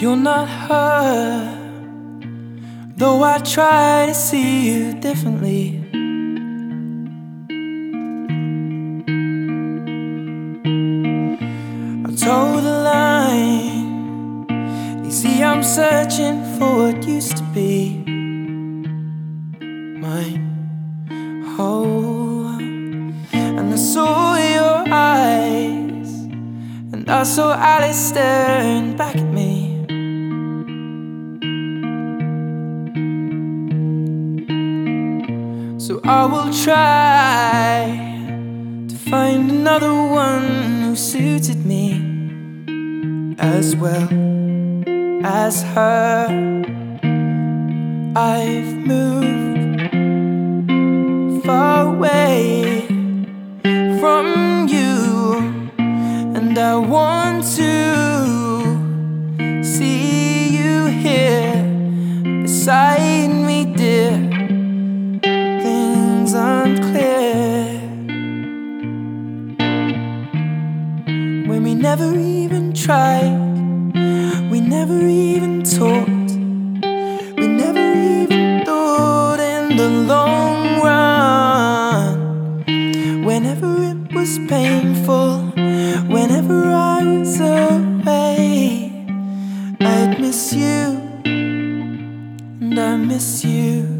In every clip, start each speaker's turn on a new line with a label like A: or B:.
A: You're not her, though I try to see you differently. I told the line. You see, I'm searching for what used to be mine. Oh, and I saw your eyes, and I saw Alice staring back at me. So I will try to find another one who suited me as well as her. I've moved far away we never even tried, we never even talked. We never even thought in the long run. Whenever it was painful, whenever I was away, I'd miss you, and I miss you.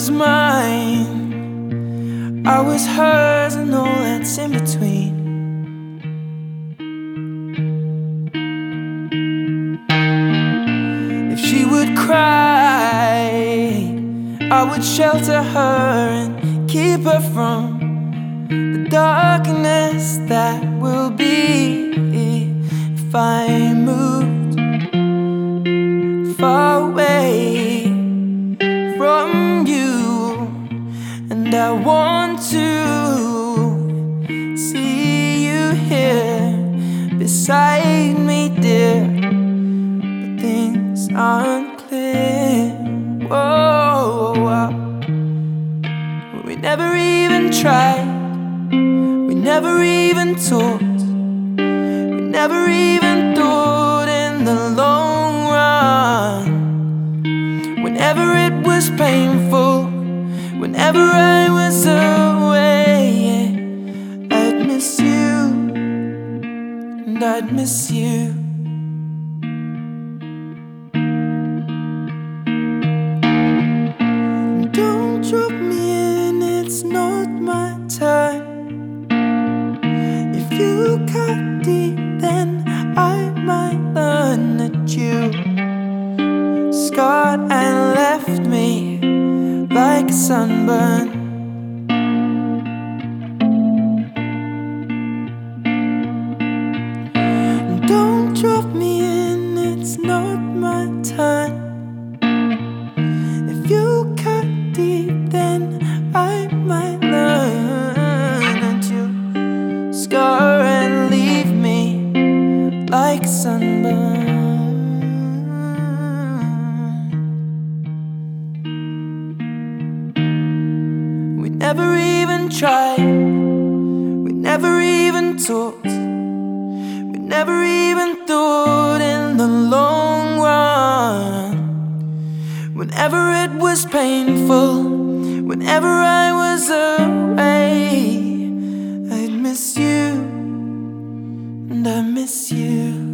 A: Was mine, I was hers, and all that's in between. If she would cry, I would shelter her and keep her from the darkness that will be if I moved far I want to see you here beside me, dear but things aren't clear. Whoa, we never even tried, we never even talked, we never even thought in the long run. Whenever it was painful, whenever I was away, I'd miss you, and I'd miss you. Don't drop me in, it's not my time. If you cut deep, like a sunburn. Don't drop me in, it's not never even tried, we never even talked, we never even thought in the long run. Whenever it was painful, whenever I was away, I'd miss you, and I miss you.